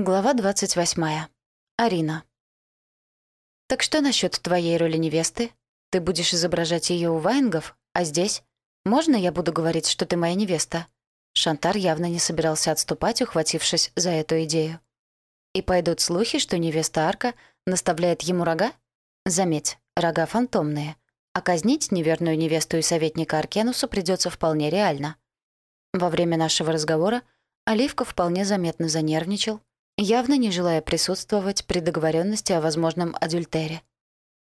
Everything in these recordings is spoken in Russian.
Глава 28. Арина. «Так что насчет твоей роли невесты? Ты будешь изображать ее у Вайнгов, а здесь? Можно я буду говорить, что ты моя невеста?» Шантар явно не собирался отступать, ухватившись за эту идею. «И пойдут слухи, что невеста Арка наставляет ему рога? Заметь, рога фантомные, а казнить неверную невесту и советника Аркенусу придется вполне реально». Во время нашего разговора Оливка вполне заметно занервничал, явно не желая присутствовать при договоренности о возможном адюльтере.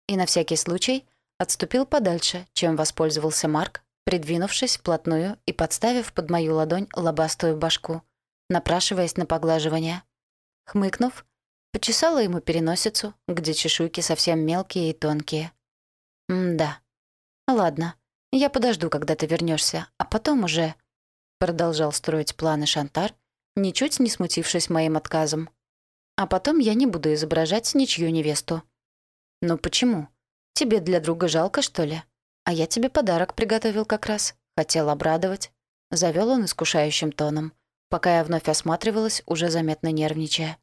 И на всякий случай отступил подальше, чем воспользовался Марк, придвинувшись вплотную и подставив под мою ладонь лобастую башку, напрашиваясь на поглаживание. Хмыкнув, почесала ему переносицу, где чешуйки совсем мелкие и тонкие. «М-да. Ладно, я подожду, когда ты вернешься, а потом уже...» Продолжал строить планы Шантар, ничуть не смутившись моим отказом. А потом я не буду изображать ничью невесту. Ну почему? Тебе для друга жалко, что ли? А я тебе подарок приготовил как раз. Хотел обрадовать. Завел он искушающим тоном, пока я вновь осматривалась, уже заметно нервничая.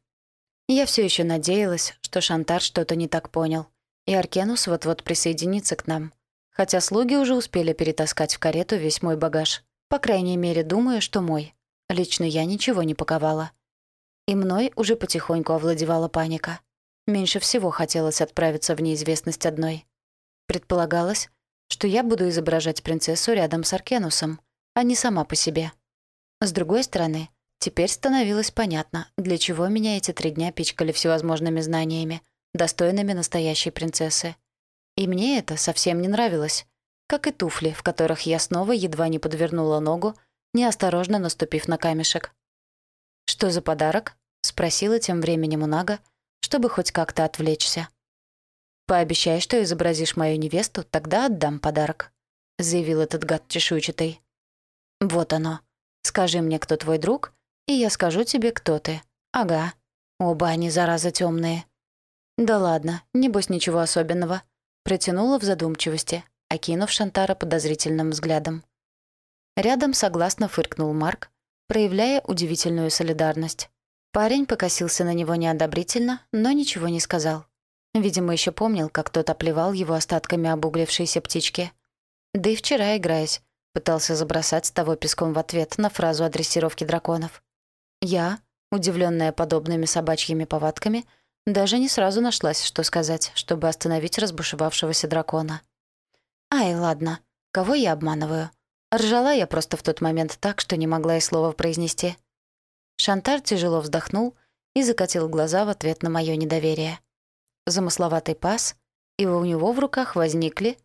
Я все еще надеялась, что Шантар что-то не так понял, и Аркенус вот-вот присоединится к нам. Хотя слуги уже успели перетаскать в карету весь мой багаж. По крайней мере, думаю, что мой. Лично я ничего не паковала. И мной уже потихоньку овладевала паника. Меньше всего хотелось отправиться в неизвестность одной. Предполагалось, что я буду изображать принцессу рядом с Аркенусом, а не сама по себе. С другой стороны, теперь становилось понятно, для чего меня эти три дня пичкали всевозможными знаниями, достойными настоящей принцессы. И мне это совсем не нравилось, как и туфли, в которых я снова едва не подвернула ногу, неосторожно наступив на камешек. «Что за подарок?» — спросила тем временем у чтобы хоть как-то отвлечься. «Пообещай, что изобразишь мою невесту, тогда отдам подарок», — заявил этот гад чешуйчатый. «Вот оно. Скажи мне, кто твой друг, и я скажу тебе, кто ты. Ага. Оба они, зараза, темные. «Да ладно, небось ничего особенного», — протянула в задумчивости, окинув Шантара подозрительным взглядом. Рядом согласно фыркнул Марк, проявляя удивительную солидарность. Парень покосился на него неодобрительно, но ничего не сказал. Видимо, еще помнил, как тот оплевал его остатками обуглившейся птички. Да и вчера, играясь, пытался забросать того песком в ответ на фразу о дрессировке драконов. Я, удивленная подобными собачьими повадками, даже не сразу нашлась, что сказать, чтобы остановить разбушевавшегося дракона. «Ай, ладно, кого я обманываю?» Ржала я просто в тот момент так, что не могла и слова произнести. Шантар тяжело вздохнул и закатил глаза в ответ на мое недоверие. Замысловатый пас, и у него в руках возникли...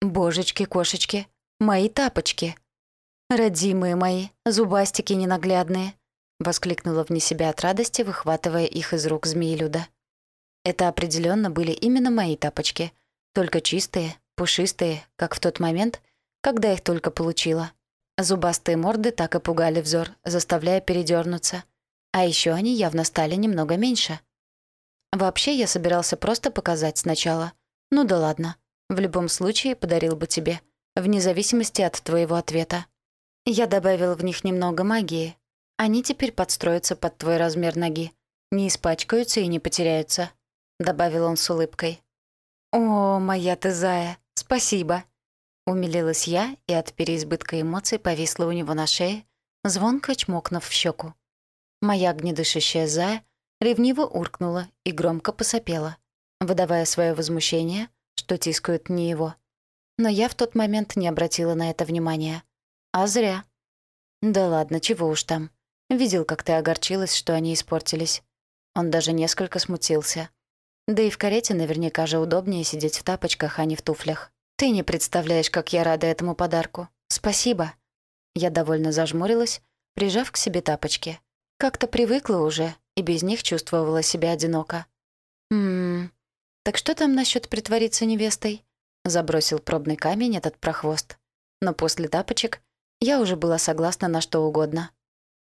Божечки-кошечки, мои тапочки. «Родимые мои, зубастики ненаглядные», — воскликнула вне себя от радости, выхватывая их из рук змеелюда. Это определенно были именно мои тапочки, только чистые, пушистые, как в тот момент, когда их только получила. Зубастые морды так и пугали взор, заставляя передернуться. А еще они явно стали немного меньше. Вообще, я собирался просто показать сначала. Ну да ладно. В любом случае, подарил бы тебе. Вне зависимости от твоего ответа. Я добавил в них немного магии. Они теперь подстроятся под твой размер ноги. Не испачкаются и не потеряются. Добавил он с улыбкой. «О, моя ты зая, спасибо!» Умилилась я и от переизбытка эмоций повисла у него на шее, звонко чмокнув в щеку. Моя огнедышащая зая ревниво уркнула и громко посопела, выдавая свое возмущение, что тискают не его. Но я в тот момент не обратила на это внимания. А зря. Да ладно, чего уж там. Видел, как ты огорчилась, что они испортились. Он даже несколько смутился. Да и в карете наверняка же удобнее сидеть в тапочках, а не в туфлях. «Ты не представляешь, как я рада этому подарку. Спасибо». Я довольно зажмурилась, прижав к себе тапочки. Как-то привыкла уже, и без них чувствовала себя одиноко. «Ммм, так что там насчет притвориться невестой?» Забросил пробный камень этот прохвост. Но после тапочек я уже была согласна на что угодно.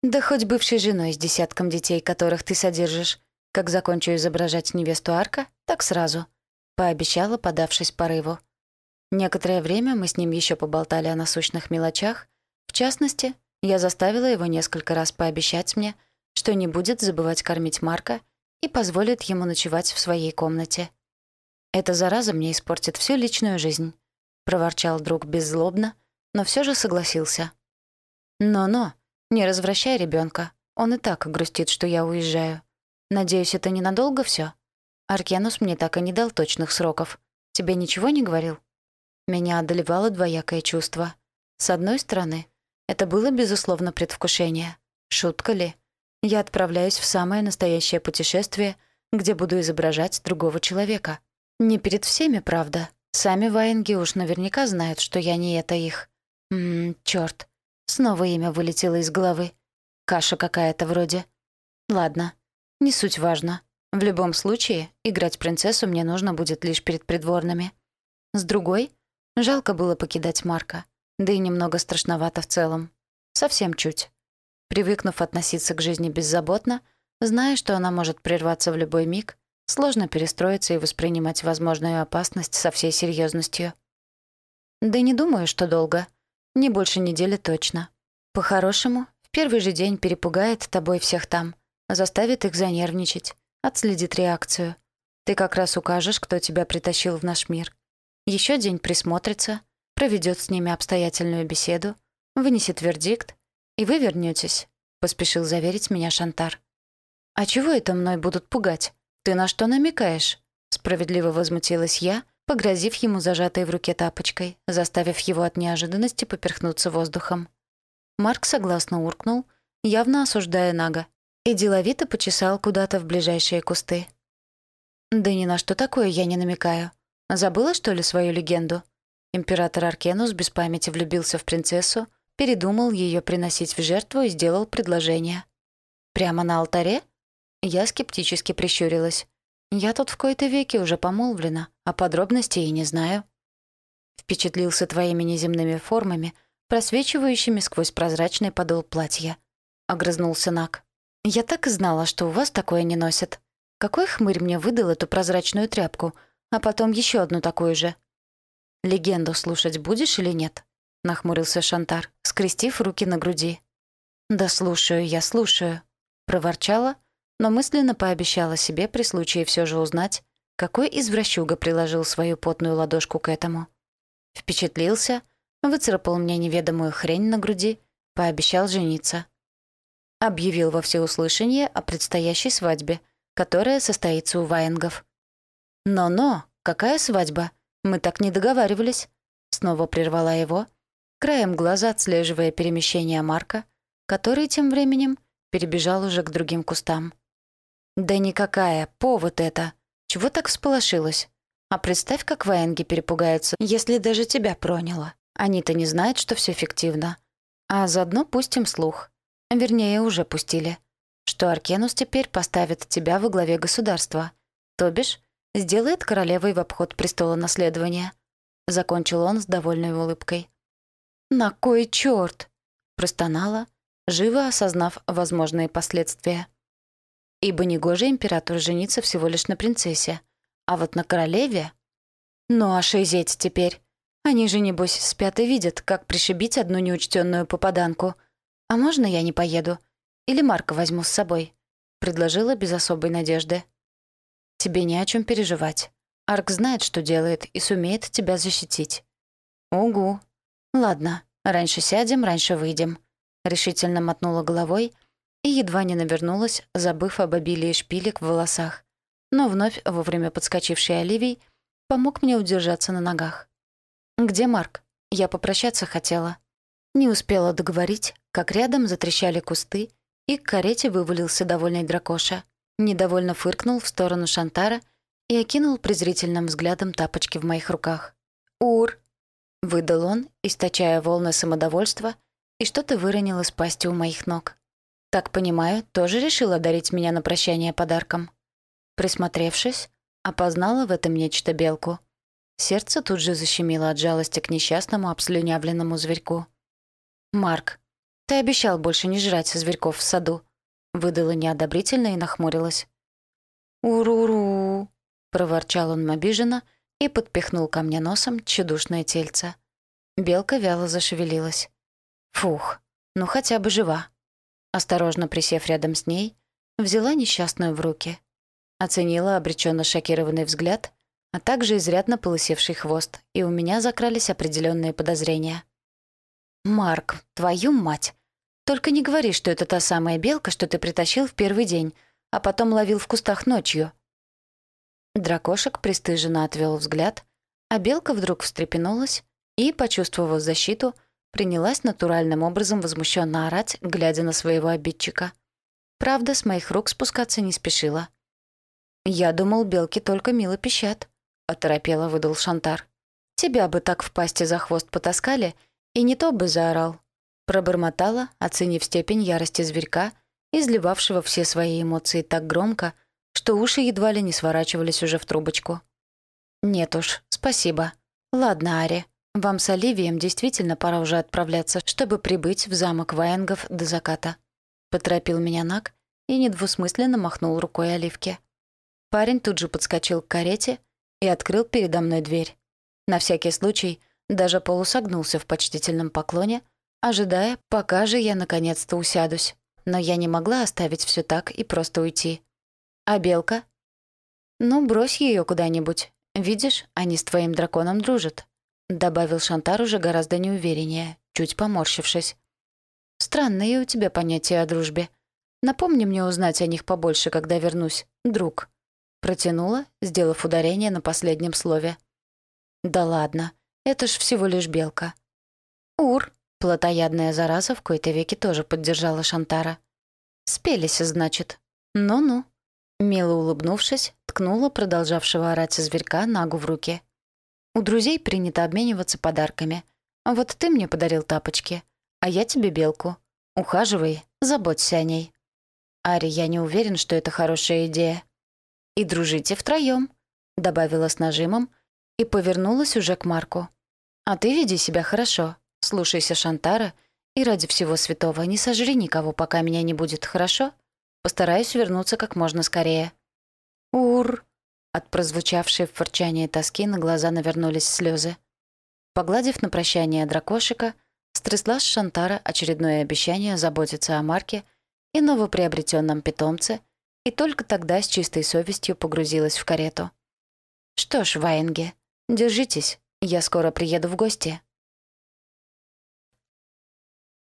«Да хоть бывшей женой с десятком детей, которых ты содержишь. Как закончу изображать невесту Арка, так сразу», — пообещала, подавшись порыву. Некоторое время мы с ним еще поболтали о насущных мелочах. В частности, я заставила его несколько раз пообещать мне, что не будет забывать кормить Марка и позволит ему ночевать в своей комнате. «Эта зараза мне испортит всю личную жизнь», — проворчал друг беззлобно, но все же согласился. «Но-но, не развращай ребенка. Он и так грустит, что я уезжаю. Надеюсь, это ненадолго все. Аркенус мне так и не дал точных сроков. Тебе ничего не говорил?» Меня одолевало двоякое чувство. С одной стороны, это было, безусловно, предвкушение. Шутка ли? Я отправляюсь в самое настоящее путешествие, где буду изображать другого человека. Не перед всеми, правда. Сами ваенги уж наверняка знают, что я не это их. Ммм, чёрт. Снова имя вылетело из головы. Каша какая-то вроде. Ладно, не суть важно. В любом случае, играть принцессу мне нужно будет лишь перед придворными. С другой, жалко было покидать Марка. Да и немного страшновато в целом. Совсем чуть. Привыкнув относиться к жизни беззаботно, зная, что она может прерваться в любой миг, сложно перестроиться и воспринимать возможную опасность со всей серьезностью. Да не думаю, что долго. Не больше недели точно. По-хорошему, в первый же день перепугает тобой всех там, заставит их занервничать, отследит реакцию. Ты как раз укажешь, кто тебя притащил в наш мир. Еще день присмотрится, проведет с ними обстоятельную беседу, вынесет вердикт, и вы вернетесь, поспешил заверить меня Шантар. «А чего это мной будут пугать? Ты на что намекаешь?» Справедливо возмутилась я, погрозив ему зажатой в руке тапочкой, заставив его от неожиданности поперхнуться воздухом. Марк согласно уркнул, явно осуждая Нага, и деловито почесал куда-то в ближайшие кусты. «Да ни на что такое я не намекаю. Забыла, что ли, свою легенду? Император Аркенус без памяти влюбился в принцессу, передумал ее приносить в жертву и сделал предложение. «Прямо на алтаре?» Я скептически прищурилась. «Я тут в кои-то веке уже помолвлена, а подробностей и не знаю». Впечатлился твоими неземными формами, просвечивающими сквозь прозрачный подол платья. Огрызнулся Нак. «Я так и знала, что у вас такое не носят. Какой хмырь мне выдал эту прозрачную тряпку, а потом еще одну такую же?» «Легенду слушать будешь или нет?» — нахмурился Шантар, скрестив руки на груди. «Да слушаю, я слушаю», — проворчала, но мысленно пообещала себе при случае все же узнать, какой извращуга приложил свою потную ладошку к этому. Впечатлился, выцарапал мне неведомую хрень на груди, пообещал жениться. Объявил во всеуслышание о предстоящей свадьбе, которая состоится у Ваенгов. «Но-но, какая свадьба?» Мы так не договаривались. Снова прервала его, краем глаза отслеживая перемещение Марка, который тем временем перебежал уже к другим кустам. «Да никакая, повод это! Чего так всполошилась? А представь, как военги перепугаются, если даже тебя проняло. Они-то не знают, что все фиктивно. А заодно пустим слух. Вернее, уже пустили. Что Аркенус теперь поставит тебя во главе государства. То бишь, сделает королевой в обход престола наследования. Закончил он с довольной улыбкой. «На кой чёрт?» — простонала, живо осознав возможные последствия. Ибо негоже императору жениться всего лишь на принцессе, а вот на королеве... Ну а шизеть теперь. Они же, небось, спят и видят, как пришибить одну неучтенную попаданку. А можно я не поеду? Или Марка возьму с собой?» — предложила без особой надежды. Тебе не о чем переживать. Арк знает, что делает, и сумеет тебя защитить». «Угу. Ладно, раньше сядем, раньше выйдем», — решительно мотнула головой и едва не навернулась, забыв об обилии шпилек в волосах. Но вновь вовремя подскочивший Оливий помог мне удержаться на ногах. «Где Марк? Я попрощаться хотела». Не успела договорить, как рядом затрещали кусты, и к карете вывалился довольный дракоша — Недовольно фыркнул в сторону Шантара и окинул презрительным взглядом тапочки в моих руках. «Ур!» — выдал он, источая волны самодовольства, и что-то выронил из пасти у моих ног. «Так понимаю, тоже решил одарить меня на прощание подарком?» Присмотревшись, опознала в этом нечто белку. Сердце тут же защемило от жалости к несчастному обслюнявленному зверьку. «Марк, ты обещал больше не жрать зверьков в саду», Выдала неодобрительно и нахмурилась. «Уру-ру!» — проворчал он обиженно и подпихнул ко мне носом тщедушное тельце. Белка вяло зашевелилась. «Фух, ну хотя бы жива». осторожно присев рядом с ней, взяла несчастную в руки. Оценила обреченно шокированный взгляд, а также изрядно полысевший хвост, и у меня закрались определенные подозрения. «Марк, твою мать! Только не говори, что это та самая белка, что ты притащил в первый день, а потом ловил в кустах ночью». Дракошек пристыженно отвел взгляд, а белка вдруг встрепенулась и, почувствовав защиту, принялась натуральным образом возмущенно орать, глядя на своего обидчика. Правда, с моих рук спускаться не спешила. «Я думал, белки только мило пищат», — оторопело выдал Шантар. «Тебя бы так в пасти за хвост потаскали, и не то бы заорал». Пробормотала, оценив степень ярости зверька, изливавшего все свои эмоции так громко, что уши едва ли не сворачивались уже в трубочку. «Нет уж, спасибо. Ладно, Ари, вам с Оливием действительно пора уже отправляться, чтобы прибыть в замок Ваенгов до заката». Поторопил меня Нак и недвусмысленно махнул рукой Оливке. Парень тут же подскочил к карете и открыл передо мной дверь. На всякий случай даже полусогнулся в почтительном поклоне, ожидая, пока же я наконец-то усядусь. Но я не могла оставить все так и просто уйти. «А белка?» «Ну, брось ее куда-нибудь. Видишь, они с твоим драконом дружат», — добавил Шантар уже гораздо неувереннее, чуть поморщившись. «Странные у тебя понятия о дружбе. Напомни мне узнать о них побольше, когда вернусь, друг». Протянула, сделав ударение на последнем слове. «Да ладно, это ж всего лишь белка». «Ур», плотоядная зараза в кои-то веки тоже поддержала Шантара. «Спелись, значит. Ну-ну». Мило улыбнувшись, ткнула продолжавшего орать зверька Нагу в руки. «У друзей принято обмениваться подарками. Вот ты мне подарил тапочки, а я тебе белку. Ухаживай, заботься о ней». «Ари, я не уверен, что это хорошая идея». «И дружите втроём», — добавила с нажимом и повернулась уже к Марку. «А ты веди себя хорошо, слушайся Шантара и ради всего святого не сожри никого, пока меня не будет, хорошо?» Постараюсь вернуться как можно скорее». «Ур!» От прозвучавшей в фырчании тоски на глаза навернулись слезы. Погладив на прощание дракошика, стрясла с Шантара очередное обещание заботиться о Марке и новоприобретенном питомце, и только тогда с чистой совестью погрузилась в карету. «Что ж, Ваенге, держитесь, я скоро приеду в гости».